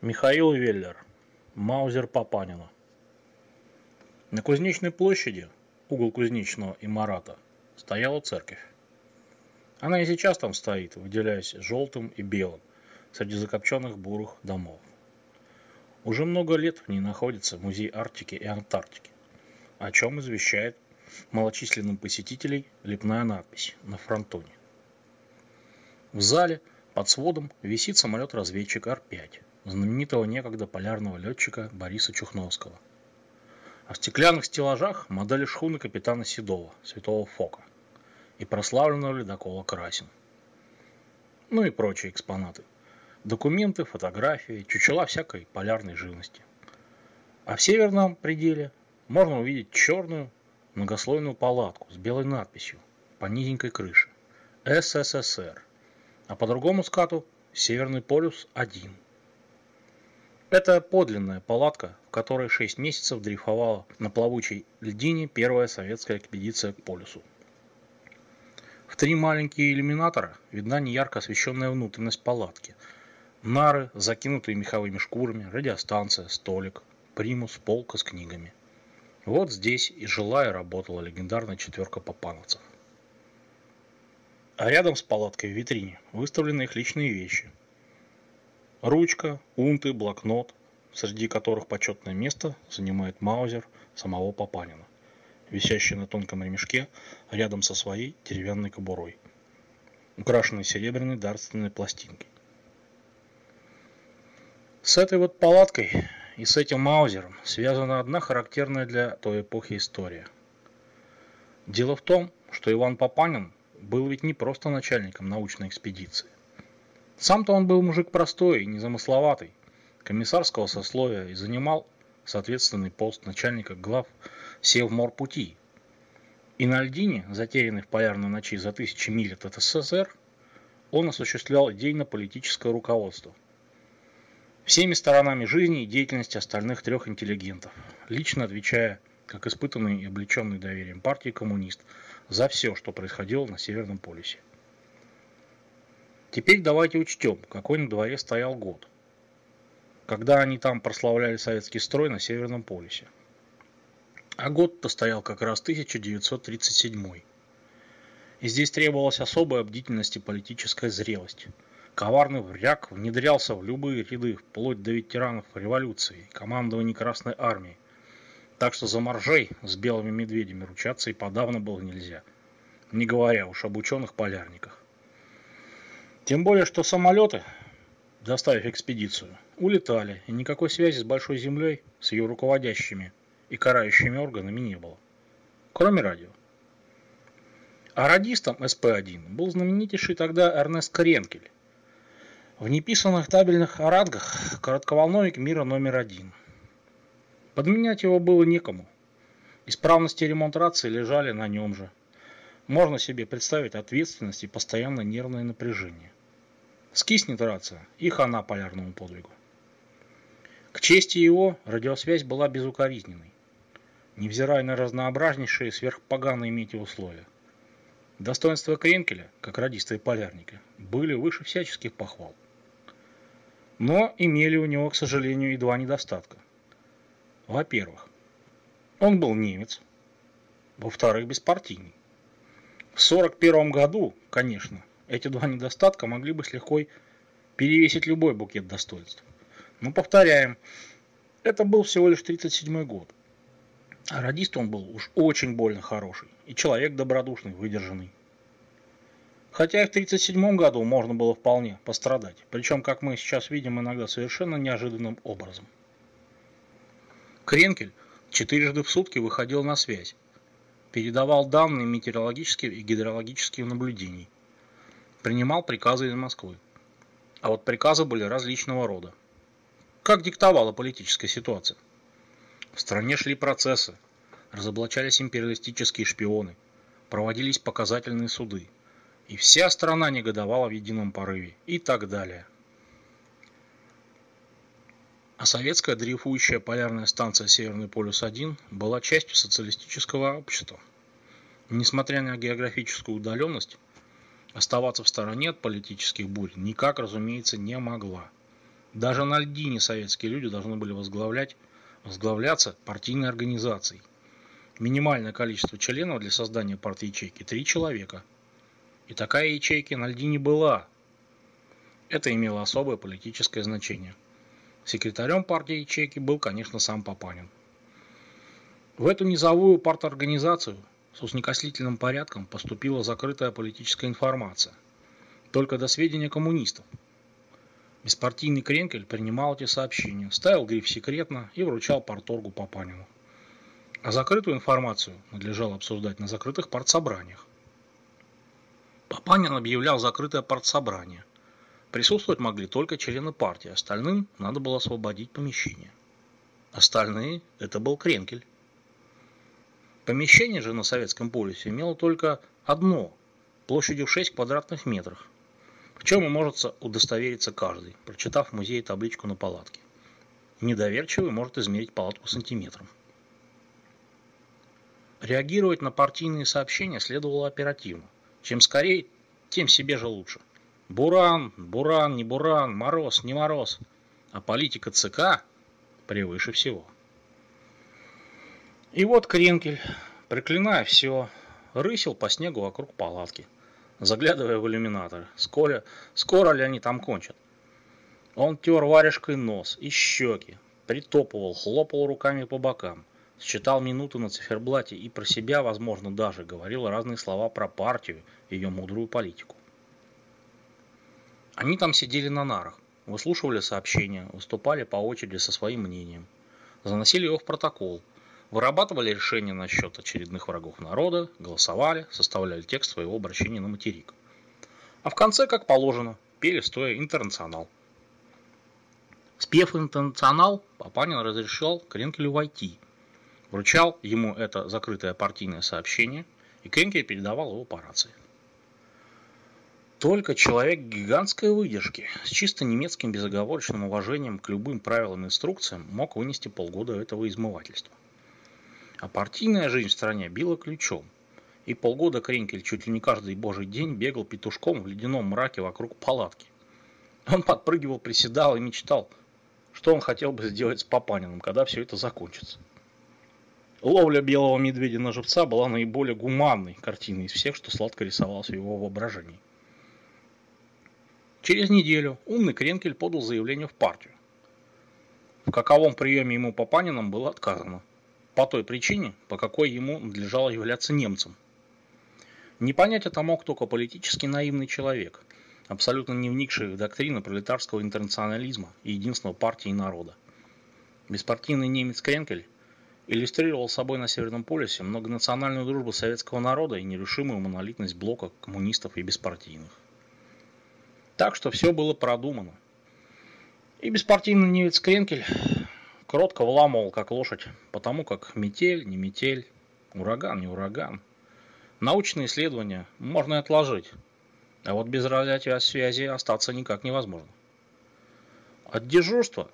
Михаил Веллер. Маузер Папанина. На Кузнечной площади, угол Кузнечного и Марата, стояла церковь. Она и сейчас там стоит, выделяясь желтым и белым среди закопченных бурых домов. Уже много лет в ней находится музей Арктики и Антарктики, о чем извещает малочисленным посетителей лепная надпись на фронтоне. В зале под сводом висит самолет-разведчик Ар-5 знаменитого некогда полярного летчика Бориса Чухновского. А в стеклянных стеллажах модели шхуны капитана Седова, Святого Фока и прославленного ледокола Красин. Ну и прочие экспонаты. Документы, фотографии, чучела всякой полярной живности. А в северном пределе можно увидеть черную многослойную палатку с белой надписью по низенькой крыше СССР, а по другому скату Северный полюс 1. Это подлинная палатка, в которой 6 месяцев дрейфовала на плавучей льдине первая советская экспедиция к полюсу. В три маленькие иллюминатора видна неярко освещенная внутренность палатки. Нары, закинутые меховыми шкурами, радиостанция, столик, примус, полка с книгами. Вот здесь и жила и работала легендарная четверка попановцев. А рядом с палаткой в витрине выставлены их личные вещи – Ручка, унты, блокнот, среди которых почетное место занимает маузер самого Папанина, висящий на тонком ремешке рядом со своей деревянной кобурой, украшенной серебряной дарственной пластинкой. С этой вот палаткой и с этим маузером связана одна характерная для той эпохи история. Дело в том, что Иван Папанин был ведь не просто начальником научной экспедиции. Сам-то он был мужик простой и незамысловатый, комиссарского сословия и занимал соответственный пост начальника глав Севморпути. И на льдине, затерянной в полярной ночи за тысячи миль от СССР, он осуществлял идейно-политическое руководство всеми сторонами жизни и деятельности остальных трех интеллигентов, лично отвечая, как испытанный и облеченный доверием партии коммунист, за все, что происходило на Северном полюсе. Теперь давайте учтем, какой на дворе стоял год, когда они там прославляли советский строй на Северном полюсе. А год-то стоял как раз 1937. И здесь требовалась особая бдительность и политическая зрелость. Коварный вряг внедрялся в любые ряды, вплоть до ветеранов революции командования Красной Армии. Так что за моржей с белыми медведями ручаться и подавно было нельзя. Не говоря уж об ученых полярниках. Тем более, что самолеты, доставив экспедицию, улетали, и никакой связи с Большой Землей, с ее руководящими и карающими органами не было. Кроме радио. А радистом СП-1 был знаменитейший тогда Эрнест Кренкель. В неписанных табельных оранках коротковолновик мира номер один. Подменять его было некому. Исправности и ремонт рации лежали на нем же. Можно себе представить ответственность и постоянное нервное напряжение. Скиснет рация и хана полярному подвигу. К чести его, радиосвязь была безукоризненной, невзирая на разнообразнейшие сверхпоганые метеоусловия. Достоинства Кренкеля, как радиста и полярника, были выше всяческих похвал. Но имели у него, к сожалению, и два недостатка. Во-первых, он был немец. Во-вторых, беспартийный. В 1941 году, конечно, эти два недостатка могли бы с легкой перевесить любой букет достоинств. Но повторяем, это был всего лишь 37 год. А радист он был уж очень больно хороший. И человек добродушный, выдержанный. Хотя и в 1937 году можно было вполне пострадать. Причем, как мы сейчас видим, иногда совершенно неожиданным образом. Кренкель четырежды в сутки выходил на связь. Передавал данные метеорологических и гидрологических наблюдений принимал приказы из Москвы. А вот приказы были различного рода. Как диктовала политическая ситуация. В стране шли процессы, разоблачались империалистические шпионы, проводились показательные суды. И вся страна негодовала в едином порыве и так далее. А советская дрейфующая полярная станция Северный полюс-1 была частью социалистического общества. Несмотря на географическую удаленность, Оставаться в стороне от политических бурь никак, разумеется, не могла. Даже на льдине советские люди должны были возглавлять, возглавляться партийной организацией. Минимальное количество членов для создания партии ячейки – три человека. И такая ячейка на льдине была. Это имело особое политическое значение. Секретарем партии ячейки был, конечно, сам Папанин. В эту низовую парторганизацию с уснекослительным порядком поступила закрытая политическая информация. Только до сведения коммунистов. Беспартийный Кренкель принимал эти сообщения, ставил гриф «секретно» и вручал парторгу Папанину. А закрытую информацию надлежало обсуждать на закрытых партсобраниях. Папанин объявлял закрытое партсобрание. Присутствовать могли только члены партии, остальным надо было освободить помещение. Остальные – это был Кренкель. Помещение же на Советском полюсе имело только одно, площадью 6 квадратных метров, в чем и может удостовериться каждый, прочитав в музее табличку на палатке. Недоверчивый может измерить палатку сантиметром. Реагировать на партийные сообщения следовало оперативно. Чем скорее, тем себе же лучше. Буран, буран, не буран, мороз, не мороз. А политика ЦК превыше всего. И вот Кренкель, проклиная все, рысил по снегу вокруг палатки, заглядывая в иллюминаторы. Скоро, скоро ли они там кончат? Он тер варежкой нос и щеки, притопывал, хлопал руками по бокам, считал минуты на циферблате и про себя, возможно, даже говорил разные слова про партию, ее мудрую политику. Они там сидели на нарах, выслушивали сообщения, выступали по очереди со своим мнением, заносили его в протокол – вырабатывали решения насчет очередных врагов народа, голосовали, составляли текст своего обращения на материк. А в конце, как положено, пели стоя «Интернационал». Спев «Интернационал», Папанин разрешал Кренкелю войти. Вручал ему это закрытое партийное сообщение, и Кренкель передавал его по рации. Только человек гигантской выдержки, с чисто немецким безоговорочным уважением к любым правилам и инструкциям, мог вынести полгода этого измывательства. А партийная жизнь в стране била ключом. И полгода Кренкель чуть ли не каждый божий день бегал петушком в ледяном мраке вокруг палатки. Он подпрыгивал, приседал и мечтал, что он хотел бы сделать с Папаниным, когда все это закончится. Ловля белого медведя на живца была наиболее гуманной картиной из всех, что сладко рисовалось в его воображении. Через неделю умный Кренкель подал заявление в партию. В каковом приеме ему Папанином было отказано по той причине, по какой ему надлежало являться немцем. Не понять это мог только политически наивный человек, абсолютно не вникший в доктрины пролетарского интернационализма и единства партии и народа. Беспартийный немец Кренкель иллюстрировал собой на Северном полюсе многонациональную дружбу советского народа и нерушимую монолитность блока коммунистов и беспартийных. Так что все было продумано. И беспартийный немец Кренкель Кротко вламывал, как лошадь, потому как метель, не метель, ураган, не ураган. Научные исследования можно и отложить, а вот без радиосвязи остаться никак невозможно. От дежурства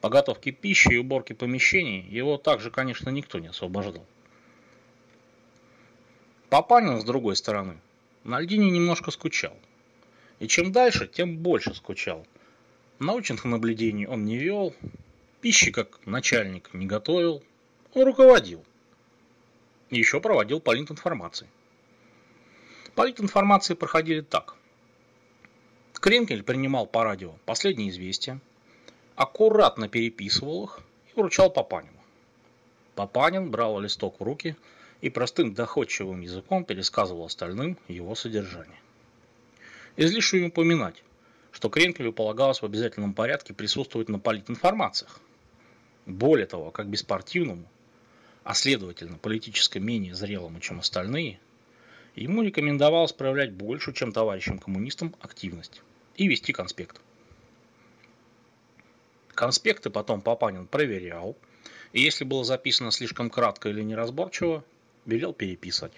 по готовке пищи и уборке помещений его также, конечно, никто не освобождал. Папанин, с другой стороны, на льдине немножко скучал. И чем дальше, тем больше скучал. Научных наблюдений он не вел, Пищи как начальник не готовил, он руководил. И еще проводил политинформации. Политинформации проходили так. Кренкель принимал по радио последние известия, аккуратно переписывал их и вручал Папанину. Папанин брал листок в руки и простым доходчивым языком пересказывал остальным его содержание. Излишне упоминать, что Кренкелю полагалось в обязательном порядке присутствовать на политинформациях, более того, как беспартийному, а следовательно политически менее зрелому, чем остальные, ему рекомендовалось проявлять большую, чем товарищам коммунистам, активность и вести конспект. Конспекты потом Папанин проверял, и если было записано слишком кратко или неразборчиво, велел переписать.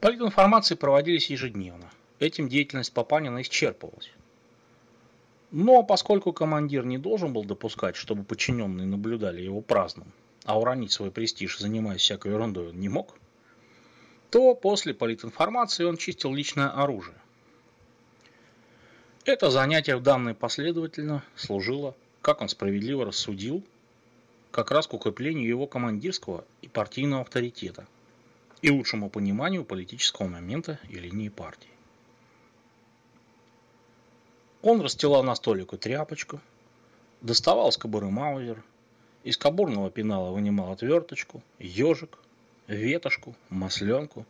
Политинформации проводились ежедневно. Этим деятельность Папанина исчерпывалась. Но поскольку командир не должен был допускать, чтобы подчиненные наблюдали его праздным, а уронить свой престиж, занимаясь всякой ерундой, он не мог, то после политинформации он чистил личное оружие. Это занятие в данной последовательно служило, как он справедливо рассудил, как раз к укреплению его командирского и партийного авторитета и лучшему пониманию политического момента и линии партии. Он расстилал на столику тряпочку, доставал из кобуры маузер, из кобурного пенала вынимал отверточку, ежик, ветошку, масленку,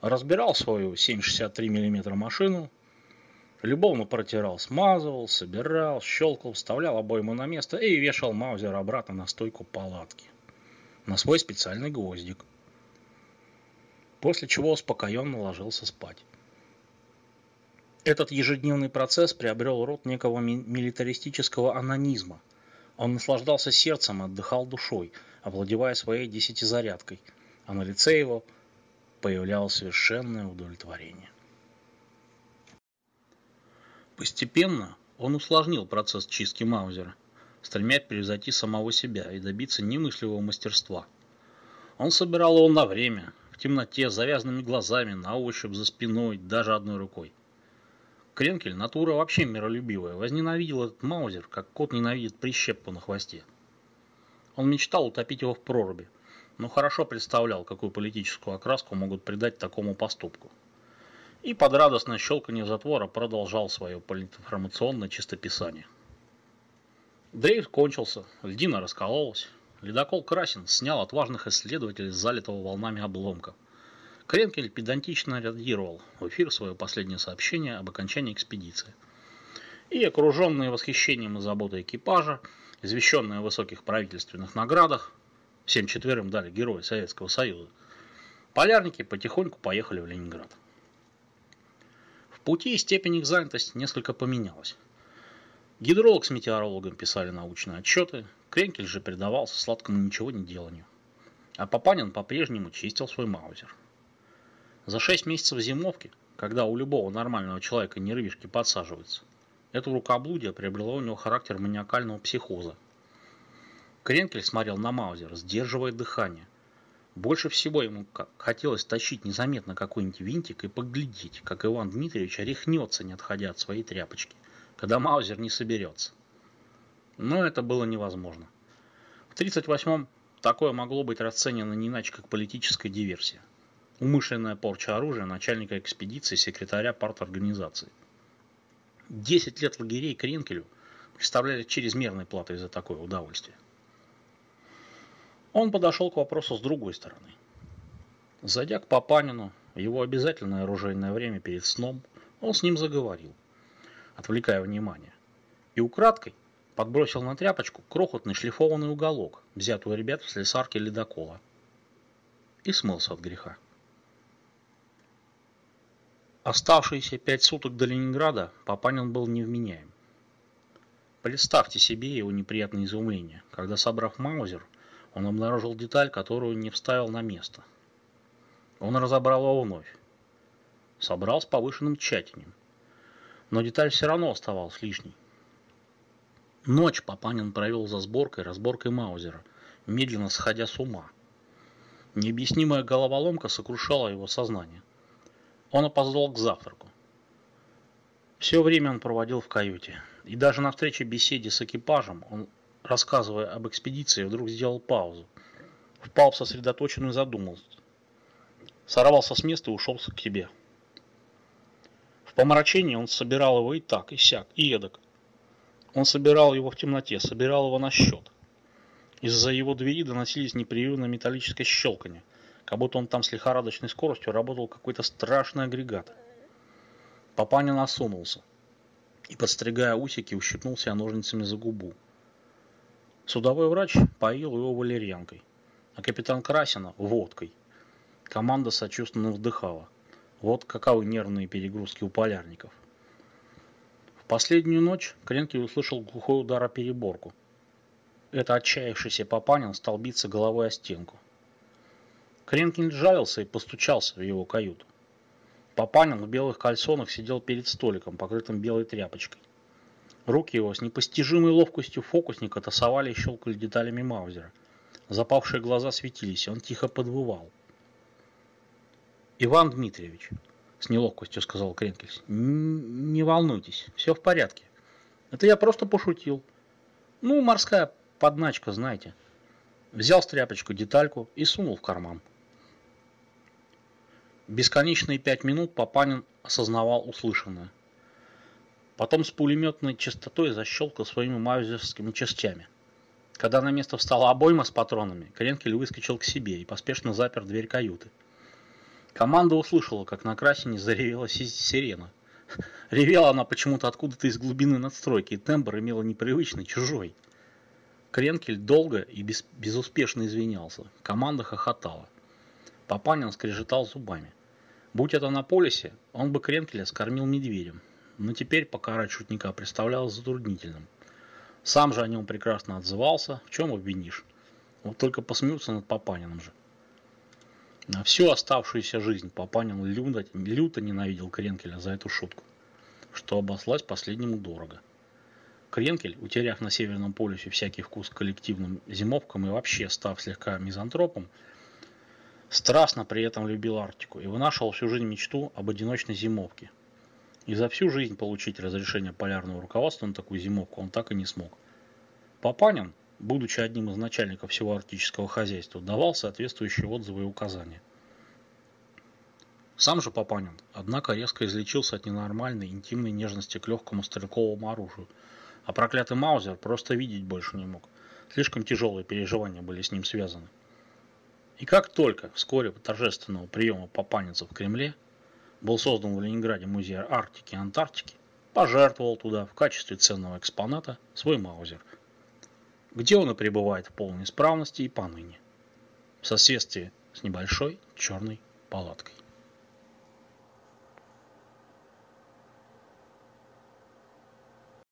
разбирал свою 7,63 мм машину, любовно протирал, смазывал, собирал, щелкал, вставлял обойму на место и вешал маузер обратно на стойку палатки, на свой специальный гвоздик. После чего успокоенно ложился спать. Этот ежедневный процесс приобрел род некого милитаристического анонизма. Он наслаждался сердцем, отдыхал душой, овладевая своей десятизарядкой, а на лице его появлялось совершенное удовлетворение. Постепенно он усложнил процесс чистки Маузера, стремясь превзойти самого себя и добиться немыслимого мастерства. Он собирал его на время, в темноте, с завязанными глазами, на ощупь, за спиной, даже одной рукой. Кренкель, натура вообще миролюбивая, возненавидел этот маузер, как кот ненавидит прищепку на хвосте. Он мечтал утопить его в проруби, но хорошо представлял, какую политическую окраску могут придать такому поступку. И под радостное щелканье затвора продолжал свое политинформационное чистописание. Дрейф кончился, льдина раскололась. Ледокол Красин снял отважных исследователей с залитого волнами обломка – Кренкель педантично реагировал в эфир свое последнее сообщение об окончании экспедиции. И окруженные восхищением и заботой экипажа, извещенные о высоких правительственных наградах, всем четверым дали Герои Советского Союза, полярники потихоньку поехали в Ленинград. В пути степень их занятости несколько поменялась. Гидролог с метеорологом писали научные отчеты, Кренкель же предавался сладкому ничего не деланию. А Папанин по-прежнему чистил свой маузер. За 6 месяцев зимовки, когда у любого нормального человека нервишки подсаживаются, это рукоблудие приобрело у него характер маниакального психоза. Кренкель смотрел на Маузер, сдерживая дыхание. Больше всего ему хотелось тащить незаметно какой-нибудь винтик и поглядеть, как Иван Дмитриевич рехнется, не отходя от своей тряпочки, когда Маузер не соберется. Но это было невозможно. В 1938-м такое могло быть расценено не иначе, как политическая диверсия. Умышленная порча оружия начальника экспедиции секретаря парторганизации. Десять лет лагерей Кренкелю представляли чрезмерной платой за такое удовольствие. Он подошел к вопросу с другой стороны. Зайдя к Папанину, его обязательное оружейное время перед сном, он с ним заговорил, отвлекая внимание. И украдкой подбросил на тряпочку крохотный шлифованный уголок, взятый у ребят в слесарке ледокола, и смылся от греха. Оставшиеся пять суток до Ленинграда Папанин был невменяем. Представьте себе его неприятное изумление, когда, собрав Маузер, он обнаружил деталь, которую не вставил на место. Он разобрал его вновь. Собрал с повышенным тщательным. Но деталь все равно оставалась лишней. Ночь Папанин провел за сборкой, разборкой Маузера, медленно сходя с ума. Необъяснимая головоломка сокрушала его сознание. Он опоздал к завтраку. Все время он проводил в каюте. И даже на встрече беседе с экипажем он, рассказывая об экспедиции, вдруг сделал паузу. Впал в сосредоточенную задумался. Сорвался с места и ушел к себе. В помрачении он собирал его и так, и сяк, и эдак. Он собирал его в темноте, собирал его на счет. Из-за его двери доносились непрерывно металлическое щелканье как будто он там с лихорадочной скоростью работал какой-то страшный агрегат. Папанин осунулся и, подстригая усики, ущипнул себя ножницами за губу. Судовой врач поил его валерьянкой, а капитан Красина – водкой. Команда сочувственно вдыхала. Вот каковы нервные перегрузки у полярников. В последнюю ночь Кренки услышал глухой удар о переборку. Это отчаявшийся Папанин стал биться головой о стенку. Кренкин жалился и постучался в его каюту. Папанин в белых кальсонах сидел перед столиком, покрытым белой тряпочкой. Руки его с непостижимой ловкостью фокусника тасовали и щелкали деталями Маузера. Запавшие глаза светились, он тихо подвывал. «Иван Дмитриевич, с неловкостью сказал Кренкельс. Не волнуйтесь, все в порядке. Это я просто пошутил. Ну, морская подначка, знаете. Взял стряпочку, детальку и сунул в карман. Бесконечные пять минут Папанин осознавал услышанное. Потом с пулеметной частотой защелкал своими маузерскими частями. Когда на место встала обойма с патронами, Кренкель выскочил к себе и поспешно запер дверь каюты. Команда услышала, как на красине заревела сирена. Ревела она почему-то откуда-то из глубины надстройки, и тембр имела непривычный, чужой. Кренкель долго и без, безуспешно извинялся. Команда хохотала. Папанин скрежетал зубами. Будь это на полисе, он бы Кренкеля скормил медведем. Но теперь покарать шутника представлялось затруднительным. Сам же о нем прекрасно отзывался, в чем обвинишь. Вот только посмеются над Папаниным же. На всю оставшуюся жизнь Папанин люто, люто ненавидел Кренкеля за эту шутку, что обослась последнему дорого. Кренкель, утеряв на Северном полюсе всякий вкус к коллективным зимовкам и вообще став слегка мизантропом, страстно при этом любил Арктику и вынашивал всю жизнь мечту об одиночной зимовке. И за всю жизнь получить разрешение полярного руководства на такую зимовку он так и не смог. Папанин, будучи одним из начальников всего арктического хозяйства, давал соответствующие отзывы и указания. Сам же Папанин, однако, резко излечился от ненормальной интимной нежности к легкому стрелковому оружию, а проклятый Маузер просто видеть больше не мог. Слишком тяжелые переживания были с ним связаны. И как только вскоре торжественного приема папанинцев в Кремле был создан в Ленинграде музей Арктики и Антарктики, пожертвовал туда в качестве ценного экспоната свой Маузер – где он и пребывает в полной исправности и поныне, в соседстве с небольшой черной палаткой.